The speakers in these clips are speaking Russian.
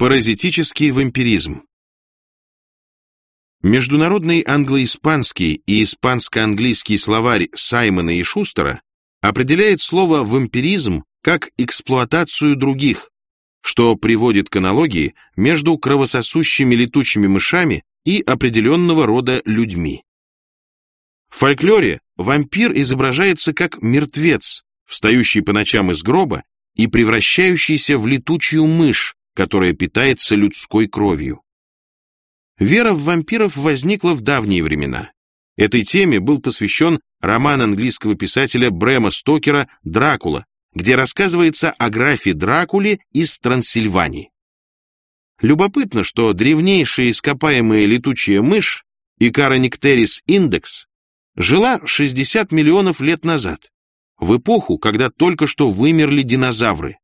Паразитический вампиризм Международный англо-испанский и испанско-английский словарь Саймона и Шустера определяет слово «вампиризм» как эксплуатацию других, что приводит к аналогии между кровососущими летучими мышами и определенного рода людьми. В фольклоре вампир изображается как мертвец, встающий по ночам из гроба и превращающийся в летучую мышь, которая питается людской кровью. Вера в вампиров возникла в давние времена. Этой теме был посвящен роман английского писателя Брэма Стокера «Дракула», где рассказывается о графе Дракуле из Трансильвании. Любопытно, что древнейшая ископаемая летучая мышь Икарониктерис индекс жила 60 миллионов лет назад, в эпоху, когда только что вымерли динозавры.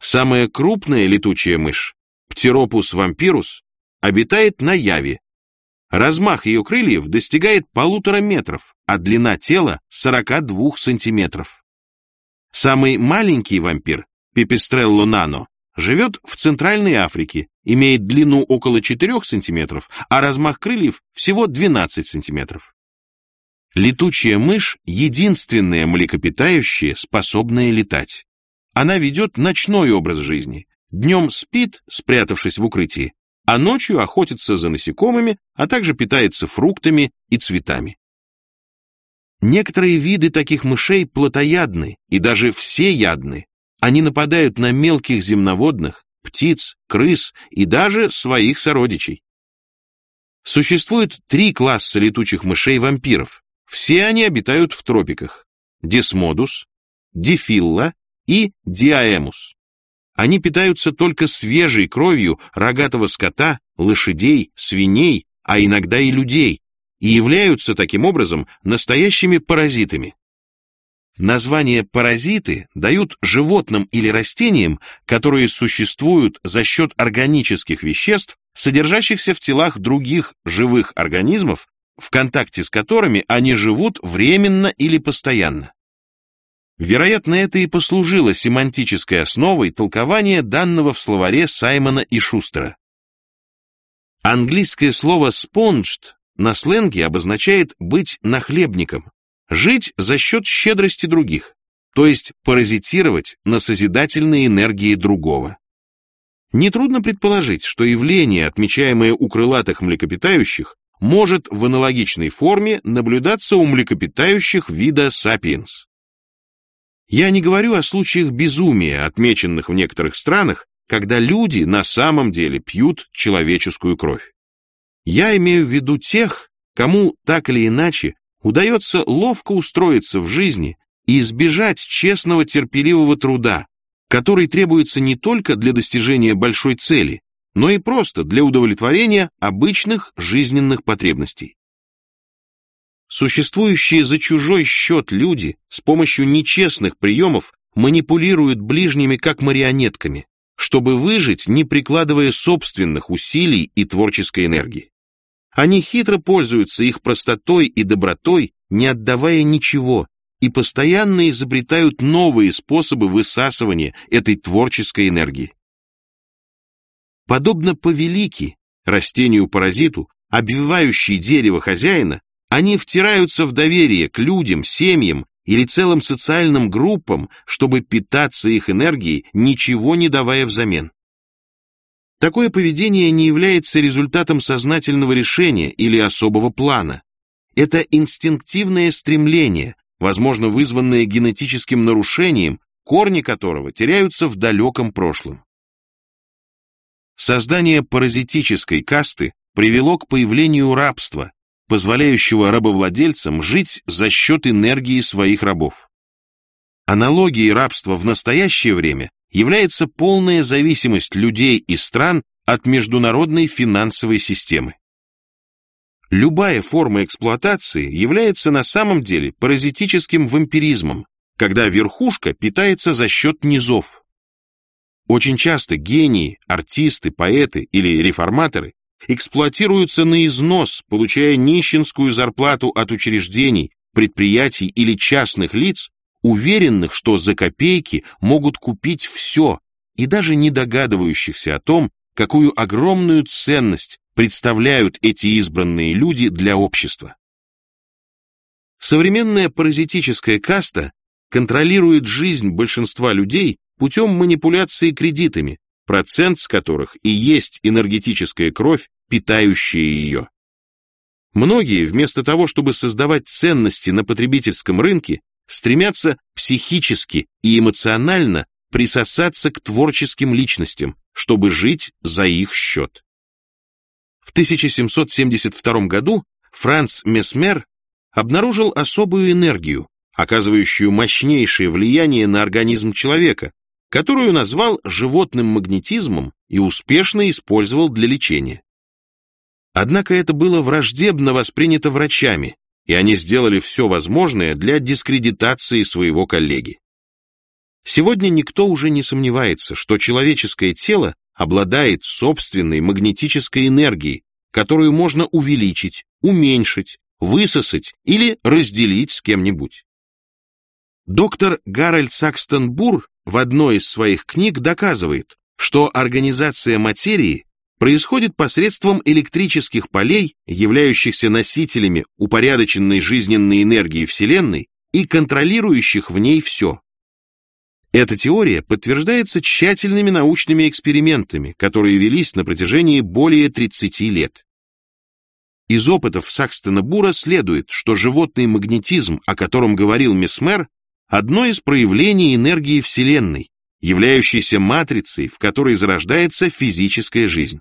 Самая крупная летучая мышь, Птеропус вампирус, обитает на Яве. Размах ее крыльев достигает полутора метров, а длина тела 42 сантиметров. Самый маленький вампир, Пипистрелло нано, живет в Центральной Африке, имеет длину около 4 сантиметров, а размах крыльев всего 12 сантиметров. Летучая мышь – единственная млекопитающее, способное летать. Она ведет ночной образ жизни. Днем спит, спрятавшись в укрытии, а ночью охотится за насекомыми, а также питается фруктами и цветами. Некоторые виды таких мышей плотоядны и даже всеядны. Они нападают на мелких земноводных, птиц, крыс и даже своих сородичей. Существует три класса летучих мышей-вампиров. Все они обитают в тропиках. Десмодус, Дифилла и Диаэмус. Они питаются только свежей кровью рогатого скота, лошадей, свиней, а иногда и людей, и являются таким образом настоящими паразитами. Название «паразиты» дают животным или растениям, которые существуют за счет органических веществ, содержащихся в телах других живых организмов, в контакте с которыми они живут временно или постоянно. Вероятно, это и послужило семантической основой толкования данного в словаре Саймона и Шустера. Английское слово «sponged» на сленге обозначает быть нахлебником, жить за счет щедрости других, то есть паразитировать на созидательной энергии другого. Нетрудно предположить, что явление, отмечаемое у крылатых млекопитающих, может в аналогичной форме наблюдаться у млекопитающих вида сапиенс. Я не говорю о случаях безумия, отмеченных в некоторых странах, когда люди на самом деле пьют человеческую кровь. Я имею в виду тех, кому так или иначе удается ловко устроиться в жизни и избежать честного терпеливого труда, который требуется не только для достижения большой цели, но и просто для удовлетворения обычных жизненных потребностей. Существующие за чужой счет люди с помощью нечестных приемов манипулируют ближними как марионетками, чтобы выжить, не прикладывая собственных усилий и творческой энергии. Они хитро пользуются их простотой и добротой, не отдавая ничего, и постоянно изобретают новые способы высасывания этой творческой энергии. Подобно повелике, растению-паразиту, обвивающей дерево хозяина, они втираются в доверие к людям, семьям или целым социальным группам, чтобы питаться их энергией, ничего не давая взамен. Такое поведение не является результатом сознательного решения или особого плана. Это инстинктивное стремление, возможно вызванное генетическим нарушением, корни которого теряются в далеком прошлом. Создание паразитической касты привело к появлению рабства, позволяющего рабовладельцам жить за счет энергии своих рабов. Аналогией рабства в настоящее время является полная зависимость людей и стран от международной финансовой системы. Любая форма эксплуатации является на самом деле паразитическим вампиризмом, когда верхушка питается за счет низов. Очень часто гении, артисты, поэты или реформаторы эксплуатируются на износ, получая нищенскую зарплату от учреждений, предприятий или частных лиц, уверенных, что за копейки могут купить все, и даже не догадывающихся о том, какую огромную ценность представляют эти избранные люди для общества. Современная паразитическая каста контролирует жизнь большинства людей путем манипуляции кредитами, процент с которых и есть энергетическая кровь, питающая ее. Многие, вместо того, чтобы создавать ценности на потребительском рынке, стремятся психически и эмоционально присосаться к творческим личностям, чтобы жить за их счет. В 1772 году Франц Месмер обнаружил особую энергию, оказывающую мощнейшее влияние на организм человека, которую назвал животным магнетизмом и успешно использовал для лечения. Однако это было враждебно воспринято врачами, и они сделали все возможное для дискредитации своего коллеги. Сегодня никто уже не сомневается, что человеческое тело обладает собственной магнетической энергией, которую можно увеличить, уменьшить, высосать или разделить с кем-нибудь. Доктор Гарольд Сакстон Бур в одной из своих книг доказывает, что организация материи происходит посредством электрических полей, являющихся носителями упорядоченной жизненной энергии Вселенной и контролирующих в ней все. Эта теория подтверждается тщательными научными экспериментами, которые велись на протяжении более 30 лет. Из опытов Сакстона Бура следует, что животный магнетизм, о котором говорил Месмер, одно из проявлений энергии Вселенной, являющейся матрицей, в которой зарождается физическая жизнь.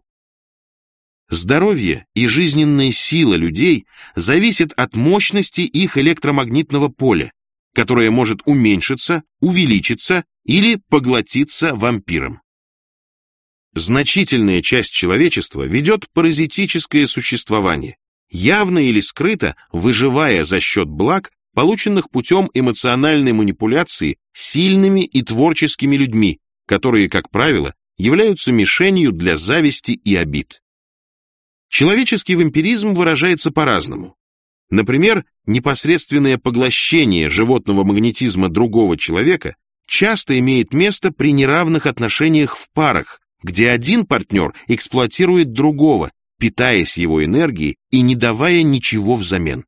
Здоровье и жизненная сила людей зависят от мощности их электромагнитного поля, которое может уменьшиться, увеличиться или поглотиться вампиром. Значительная часть человечества ведет паразитическое существование, явно или скрыто выживая за счет благ, полученных путем эмоциональной манипуляции сильными и творческими людьми, которые, как правило, являются мишенью для зависти и обид. Человеческий вампиризм выражается по-разному. Например, непосредственное поглощение животного магнетизма другого человека часто имеет место при неравных отношениях в парах, где один партнер эксплуатирует другого, питаясь его энергией и не давая ничего взамен.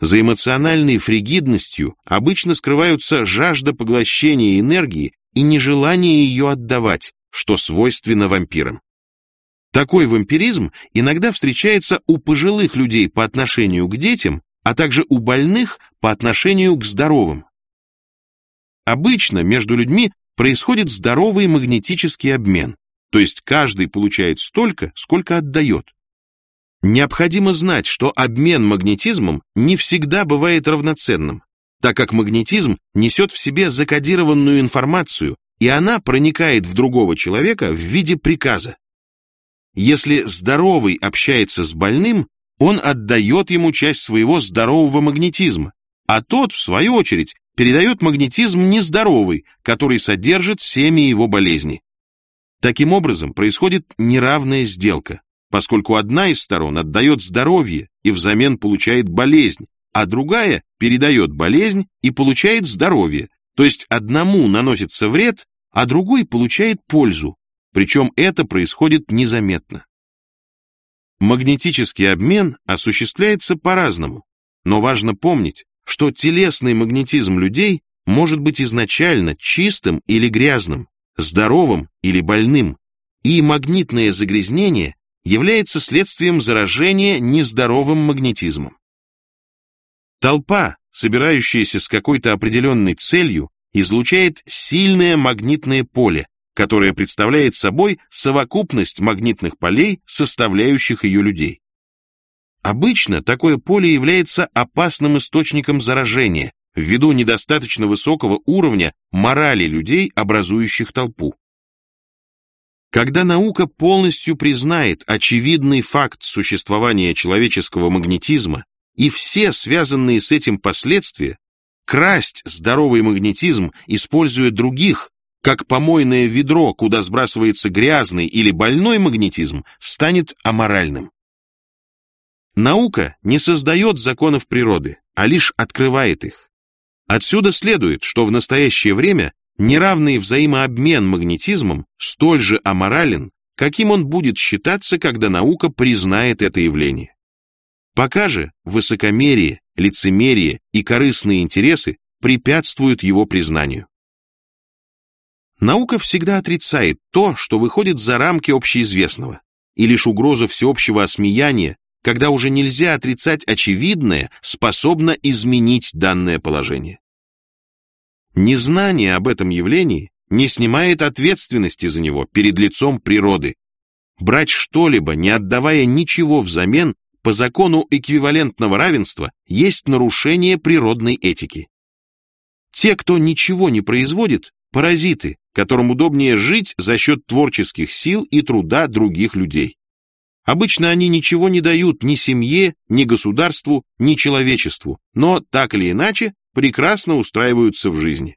За эмоциональной фригидностью обычно скрываются жажда поглощения энергии и нежелание ее отдавать, что свойственно вампирам. Такой вампиризм иногда встречается у пожилых людей по отношению к детям, а также у больных по отношению к здоровым. Обычно между людьми происходит здоровый магнетический обмен, то есть каждый получает столько, сколько отдает. Необходимо знать, что обмен магнетизмом не всегда бывает равноценным, так как магнетизм несет в себе закодированную информацию, и она проникает в другого человека в виде приказа. Если здоровый общается с больным, он отдает ему часть своего здорового магнетизма, а тот, в свою очередь, передает магнетизм нездоровый, который содержит семя его болезни. Таким образом, происходит неравная сделка, поскольку одна из сторон отдает здоровье и взамен получает болезнь, а другая передает болезнь и получает здоровье, то есть одному наносится вред, а другой получает пользу, причем это происходит незаметно. Магнетический обмен осуществляется по-разному, но важно помнить, что телесный магнетизм людей может быть изначально чистым или грязным, здоровым или больным, и магнитное загрязнение является следствием заражения нездоровым магнетизмом. Толпа, собирающаяся с какой-то определенной целью, излучает сильное магнитное поле, которое представляет собой совокупность магнитных полей, составляющих ее людей. Обычно такое поле является опасным источником заражения, ввиду недостаточно высокого уровня морали людей, образующих толпу. Когда наука полностью признает очевидный факт существования человеческого магнетизма и все связанные с этим последствия, красть здоровый магнетизм, используя других, как помойное ведро, куда сбрасывается грязный или больной магнетизм, станет аморальным. Наука не создает законов природы, а лишь открывает их. Отсюда следует, что в настоящее время неравный взаимообмен магнетизмом столь же аморален, каким он будет считаться, когда наука признает это явление. Пока же высокомерие, лицемерие и корыстные интересы препятствуют его признанию. Наука всегда отрицает то, что выходит за рамки общеизвестного, и лишь угроза всеобщего осмеяния, когда уже нельзя отрицать очевидное, способна изменить данное положение. Незнание об этом явлении не снимает ответственности за него перед лицом природы. Брать что-либо, не отдавая ничего взамен, по закону эквивалентного равенства, есть нарушение природной этики. Те, кто ничего не производит, паразиты, которым удобнее жить за счет творческих сил и труда других людей. Обычно они ничего не дают ни семье, ни государству, ни человечеству, но так или иначе прекрасно устраиваются в жизни.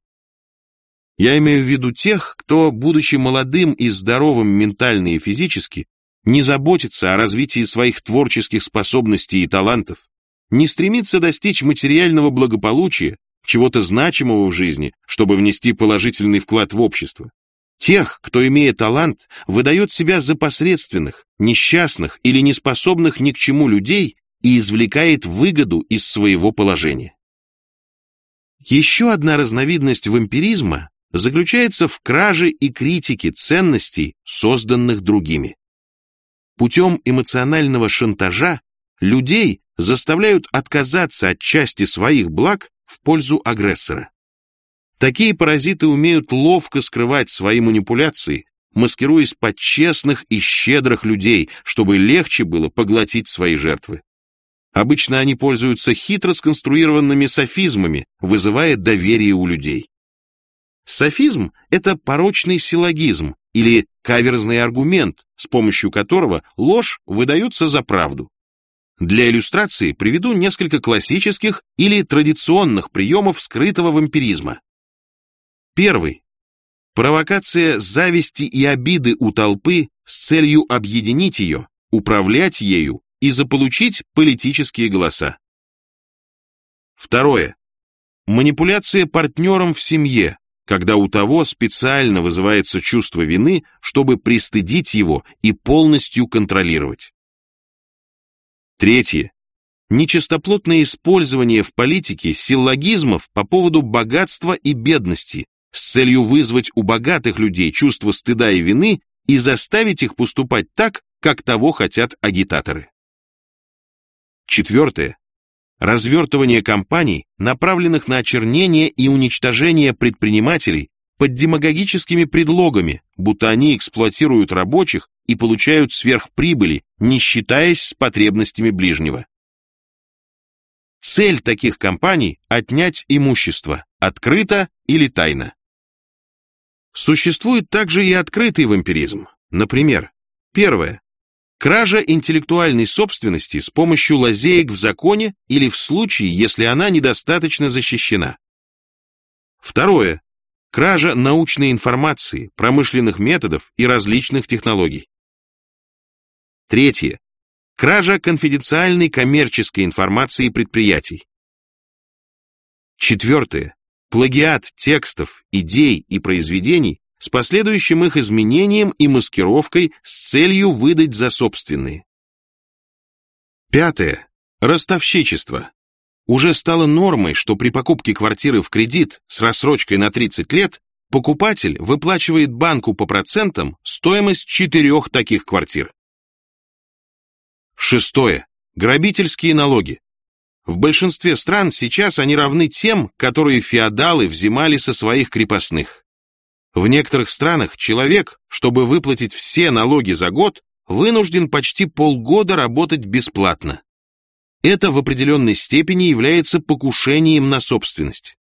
Я имею в виду тех, кто, будучи молодым и здоровым ментально и физически, не заботится о развитии своих творческих способностей и талантов, не стремится достичь материального благополучия, чего-то значимого в жизни, чтобы внести положительный вклад в общество. Тех, кто, имея талант, выдает себя за посредственных, несчастных или неспособных ни к чему людей и извлекает выгоду из своего положения. Еще одна разновидность вампиризма заключается в краже и критике ценностей, созданных другими. Путем эмоционального шантажа людей заставляют отказаться от части своих благ в пользу агрессора. Такие паразиты умеют ловко скрывать свои манипуляции, маскируясь под честных и щедрых людей, чтобы легче было поглотить свои жертвы. Обычно они пользуются хитро сконструированными софизмами, вызывая доверие у людей. Софизм – это порочный силлогизм или каверзный аргумент, с помощью которого ложь выдается за правду. Для иллюстрации приведу несколько классических или традиционных приемов скрытого вампиризма. Первый. Провокация зависти и обиды у толпы с целью объединить ее, управлять ею и заполучить политические голоса. Второе. Манипуляция партнером в семье, когда у того специально вызывается чувство вины, чтобы пристыдить его и полностью контролировать. Третье. Нечистоплотное использование в политике силлогизмов по поводу богатства и бедности с целью вызвать у богатых людей чувство стыда и вины и заставить их поступать так, как того хотят агитаторы. Четвертое. Развертывание кампаний, направленных на очернение и уничтожение предпринимателей под демагогическими предлогами, будто они эксплуатируют рабочих и получают сверхприбыли, не считаясь с потребностями ближнего. Цель таких кампаний – отнять имущество, открыто или тайно. Существует также и открытый вампиризм. Например, первое Кража интеллектуальной собственности с помощью лазеек в законе или в случае, если она недостаточно защищена. Второе. Кража научной информации, промышленных методов и различных технологий. Третье. Кража конфиденциальной коммерческой информации предприятий. Четвертое. Плагиат текстов, идей и произведений с последующим их изменением и маскировкой с целью выдать за собственные. Пятое. Ростовщичество. Уже стало нормой, что при покупке квартиры в кредит с рассрочкой на 30 лет покупатель выплачивает банку по процентам стоимость четырех таких квартир. Шестое. Грабительские налоги. В большинстве стран сейчас они равны тем, которые феодалы взимали со своих крепостных. В некоторых странах человек, чтобы выплатить все налоги за год, вынужден почти полгода работать бесплатно. Это в определенной степени является покушением на собственность.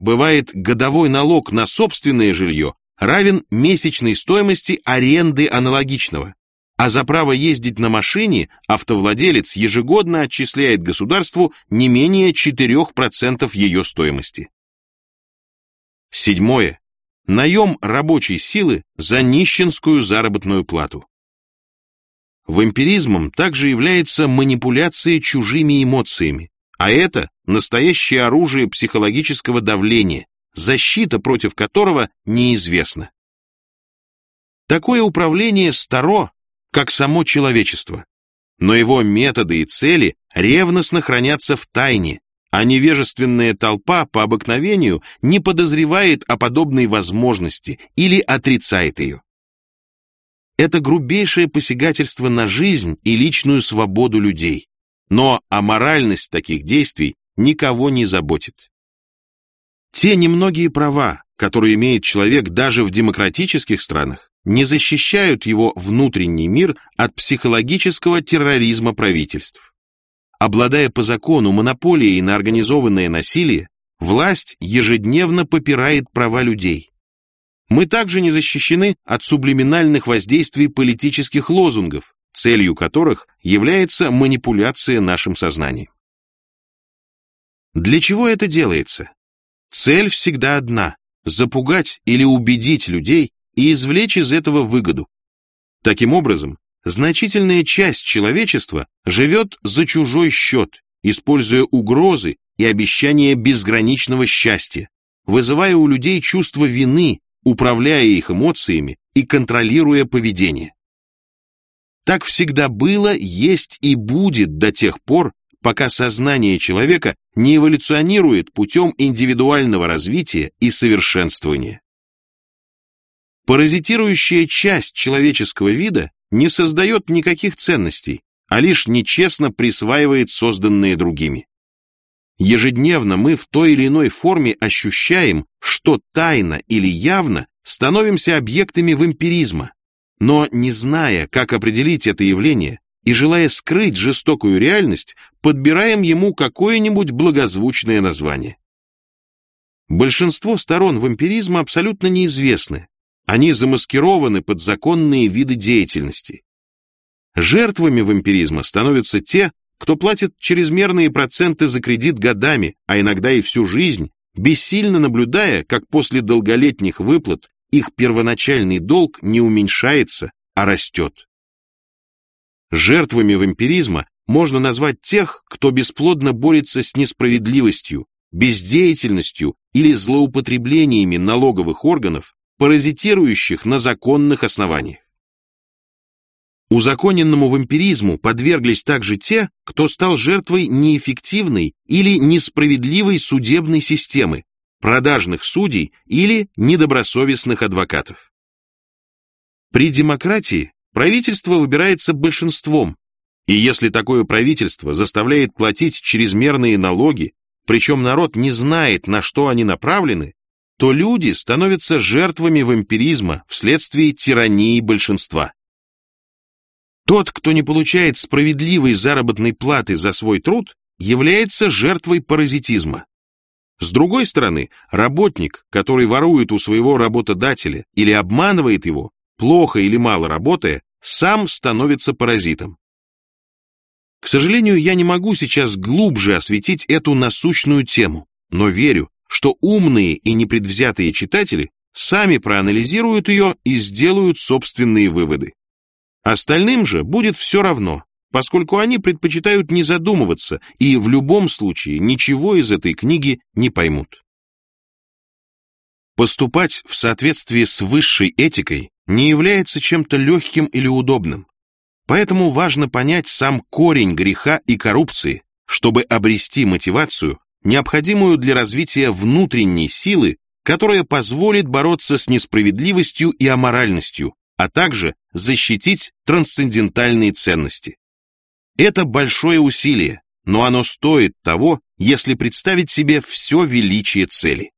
Бывает, годовой налог на собственное жилье равен месячной стоимости аренды аналогичного, а за право ездить на машине автовладелец ежегодно отчисляет государству не менее 4% ее стоимости. Седьмое наем рабочей силы за нищенскую заработную плату. Вампиризмом также является манипуляция чужими эмоциями, а это настоящее оружие психологического давления, защита против которого неизвестна. Такое управление старо, как само человечество, но его методы и цели ревностно хранятся в тайне, а невежественная толпа по обыкновению не подозревает о подобной возможности или отрицает ее. Это грубейшее посягательство на жизнь и личную свободу людей, но аморальность таких действий никого не заботит. Те немногие права, которые имеет человек даже в демократических странах, не защищают его внутренний мир от психологического терроризма правительств. Обладая по закону монополией на организованное насилие, власть ежедневно попирает права людей. Мы также не защищены от сублиминальных воздействий политических лозунгов, целью которых является манипуляция нашим сознанием. Для чего это делается? Цель всегда одна – запугать или убедить людей и извлечь из этого выгоду. Таким образом, значительная часть человечества живет за чужой счет, используя угрозы и обещания безграничного счастья, вызывая у людей чувство вины, управляя их эмоциями и контролируя поведение. Так всегда было, есть и будет до тех пор, пока сознание человека не эволюционирует путем индивидуального развития и совершенствования. Паразитирующая часть человеческого вида не создает никаких ценностей, а лишь нечестно присваивает созданные другими. Ежедневно мы в той или иной форме ощущаем, что тайно или явно становимся объектами вампиризма, но не зная, как определить это явление, и желая скрыть жестокую реальность, подбираем ему какое-нибудь благозвучное название. Большинство сторон вампиризма абсолютно неизвестны, они замаскированы под законные виды деятельности. Жертвами вампиризма становятся те, кто платит чрезмерные проценты за кредит годами, а иногда и всю жизнь, бессильно наблюдая, как после долголетних выплат их первоначальный долг не уменьшается, а растет. Жертвами вампиризма можно назвать тех, кто бесплодно борется с несправедливостью, бездеятельностью или злоупотреблениями налоговых органов паразитирующих на законных основаниях. Узаконенному вампиризму подверглись также те, кто стал жертвой неэффективной или несправедливой судебной системы, продажных судей или недобросовестных адвокатов. При демократии правительство выбирается большинством, и если такое правительство заставляет платить чрезмерные налоги, причем народ не знает, на что они направлены, то люди становятся жертвами вампиризма вследствие тирании большинства. Тот, кто не получает справедливой заработной платы за свой труд, является жертвой паразитизма. С другой стороны, работник, который ворует у своего работодателя или обманывает его, плохо или мало работая, сам становится паразитом. К сожалению, я не могу сейчас глубже осветить эту насущную тему, но верю, что умные и непредвзятые читатели сами проанализируют ее и сделают собственные выводы. Остальным же будет все равно, поскольку они предпочитают не задумываться и в любом случае ничего из этой книги не поймут. Поступать в соответствии с высшей этикой не является чем-то легким или удобным. Поэтому важно понять сам корень греха и коррупции, чтобы обрести мотивацию необходимую для развития внутренней силы, которая позволит бороться с несправедливостью и аморальностью, а также защитить трансцендентальные ценности. Это большое усилие, но оно стоит того, если представить себе все величие цели.